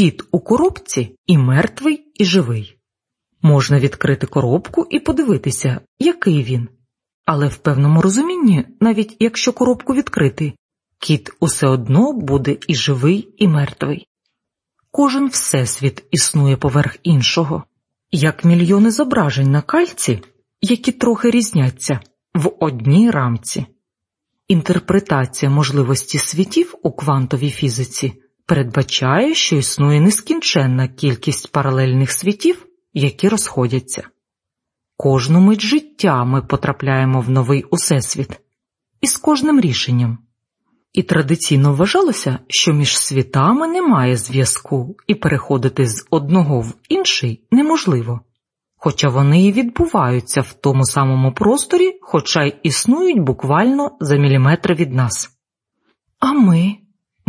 Кіт у коробці і мертвий, і живий. Можна відкрити коробку і подивитися, який він. Але в певному розумінні, навіть якщо коробку відкрити, кіт усе одно буде і живий, і мертвий. Кожен всесвіт існує поверх іншого, як мільйони зображень на кальці, які трохи різняться в одній рамці. Інтерпретація можливості світів у квантовій фізиці передбачає, що існує нескінченна кількість паралельних світів, які розходяться. Кожну мить життя ми потрапляємо в новий усесвіт із кожним рішенням. І традиційно вважалося, що між світами немає зв'язку, і переходити з одного в інший неможливо, хоча вони і відбуваються в тому самому просторі, хоча й існують буквально за міліметри від нас. А ми,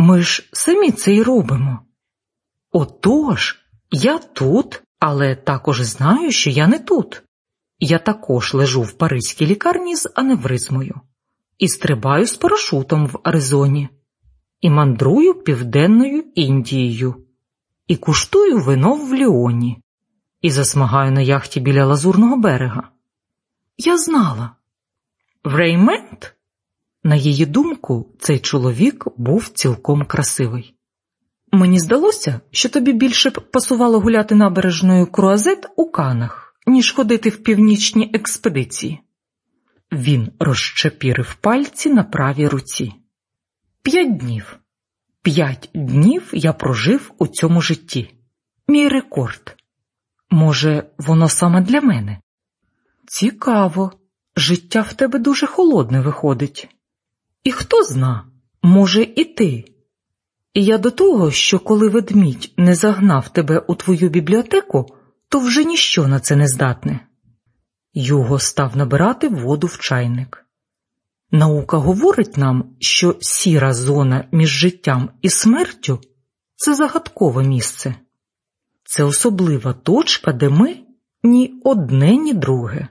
ми ж самі це й робимо. Отож, я тут, але також знаю, що я не тут. Я також лежу в паризькій лікарні з аневризмою і стрибаю з парашутом в Аризоні, і мандрую південною Індією, і куштую вино в Ліоні, і засмагаю на яхті біля Лазурного берега. Я знала. Реймент? На її думку, цей чоловік був цілком красивий. Мені здалося, що тобі більше б пасувало гуляти набережною круазет у канах, ніж ходити в північні експедиції. Він розчепірив пальці на правій руці. П'ять днів. П'ять днів я прожив у цьому житті. Мій рекорд. Може, воно саме для мене? Цікаво, життя в тебе дуже холодне виходить. І хто зна, може, і ти. І я до того, що коли ведмідь не загнав тебе у твою бібліотеку, то вже ніщо на це не здатне. Юго став набирати воду в чайник. Наука говорить нам, що сіра зона між життям і смертю це загадкове місце, це особлива точка, де ми ні одне, ні друге.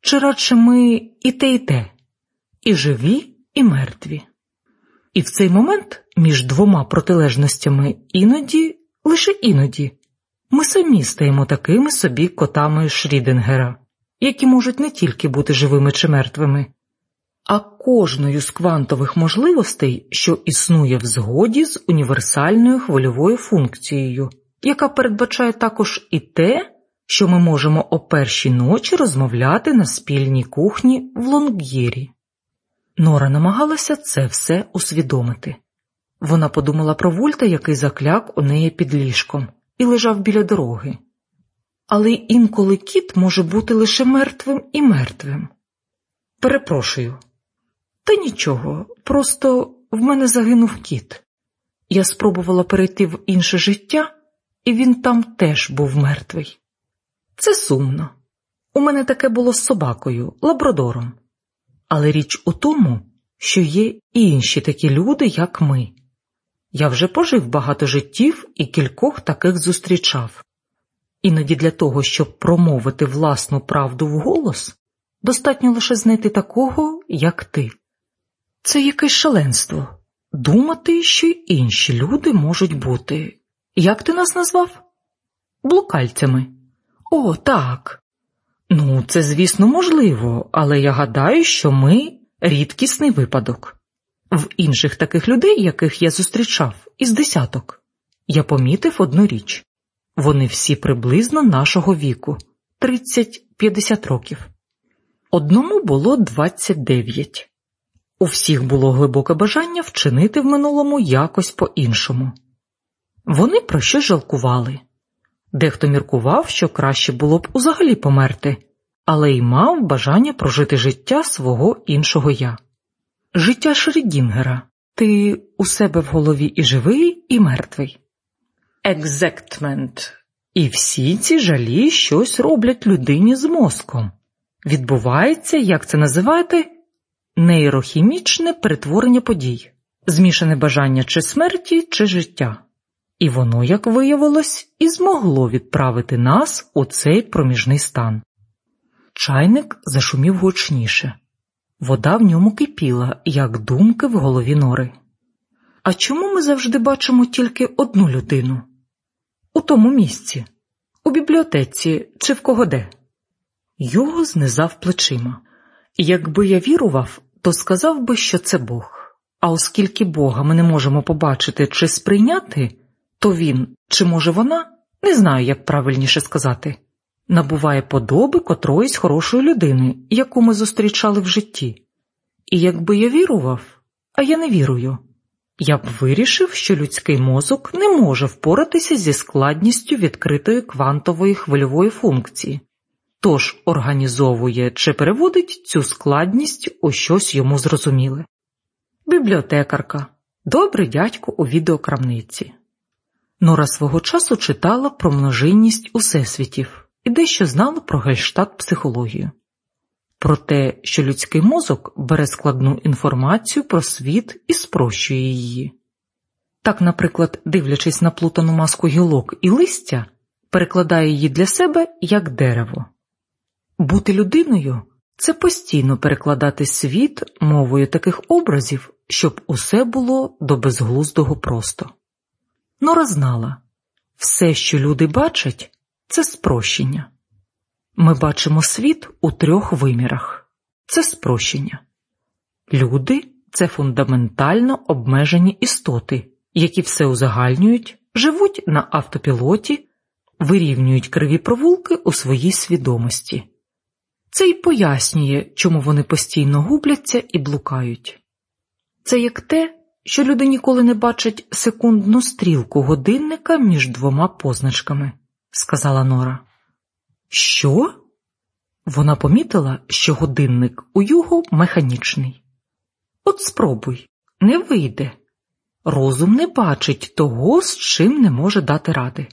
Чи радше ми і те, і те, і живі, і мертві. І в цей момент між двома протилежностями іноді, лише іноді, ми самі стаємо такими собі котами Шрідингера які можуть не тільки бути живими чи мертвими, а кожною з квантових можливостей, що існує в згоді з універсальною хвильовою функцією, яка передбачає також і те, що ми можемо о першій ночі розмовляти на спільній кухні в Лонг'єрі. Нора намагалася це все усвідомити. Вона подумала про Вольта, який закляк у неї під ліжком, і лежав біля дороги але інколи кіт може бути лише мертвим і мертвим. Перепрошую, та нічого, просто в мене загинув кіт. Я спробувала перейти в інше життя, і він там теж був мертвий. Це сумно. У мене таке було з собакою, лабрадором. Але річ у тому, що є і інші такі люди, як ми. Я вже пожив багато життів і кількох таких зустрічав. Іноді для того, щоб промовити власну правду вголос, достатньо лише знайти такого, як ти. Це якесь шаленство думати, що й інші люди можуть бути. Як ти нас назвав? Блукальцями. О, так. Ну, це, звісно, можливо, але я гадаю, що ми рідкісний випадок. В інших таких людей, яких я зустрічав, із десяток, я помітив одну річ. Вони всі приблизно нашого віку 30-50 років. Одному було 29. У всіх було глибоке бажання вчинити в минулому якось по-іншому. Вони про що жалкували. Дехто міркував, що краще було б узагалі померти, але й мав бажання прожити життя свого іншого я. Життя Шрідінгера ти у себе в голові і живий, і мертвий. Екзектмент. І всі ці жалі щось роблять людині з мозком. Відбувається, як це називаєте, нейрохімічне перетворення подій, змішане бажання чи смерті, чи життя. І воно, як виявилось, і змогло відправити нас у цей проміжний стан. Чайник зашумів гучніше, вода в ньому кипіла, як думки в голові нори. А чому ми завжди бачимо тільки одну людину? у тому місці, у бібліотеці чи в кого де. Його знизав плечима. Якби я вірував, то сказав би, що це Бог. А оскільки Бога ми не можемо побачити чи сприйняти, то він, чи може вона, не знаю, як правильніше сказати, набуває подоби котроїсь хорошої людини, яку ми зустрічали в житті. І якби я вірував, а я не вірую, я б вирішив, що людський мозок не може впоратися зі складністю відкритої квантової хвильової функції, тож організовує чи переводить цю складність у щось йому зрозуміле. Бібліотекарка, добрий дядько у відеокрамниці. Нора свого часу читала про множинність усесвітів і дещо знала про гельштадт психологію, про те, що людський мозок бере складну інформацію про світ і спрощує її. Так, наприклад, дивлячись на плутану маску гілок і листя, перекладає її для себе як дерево. Бути людиною це постійно перекладати світ мовою таких образів, щоб усе було до безглуздого просто. Нора знала все, що люди бачать, це спрощення. Ми бачимо світ у трьох вимірах це спрощення. Люди це фундаментально обмежені істоти, які все узагальнюють, живуть на автопілоті, вирівнюють криві провулки у своїй свідомості. Це й пояснює, чому вони постійно губляться і блукають. Це як те, що люди ніколи не бачать секундну стрілку годинника між двома позначками, сказала Нора. Що? Вона помітила, що годинник у його механічний. От спробуй, не вийде. Розум не бачить того, з чим не може дати ради.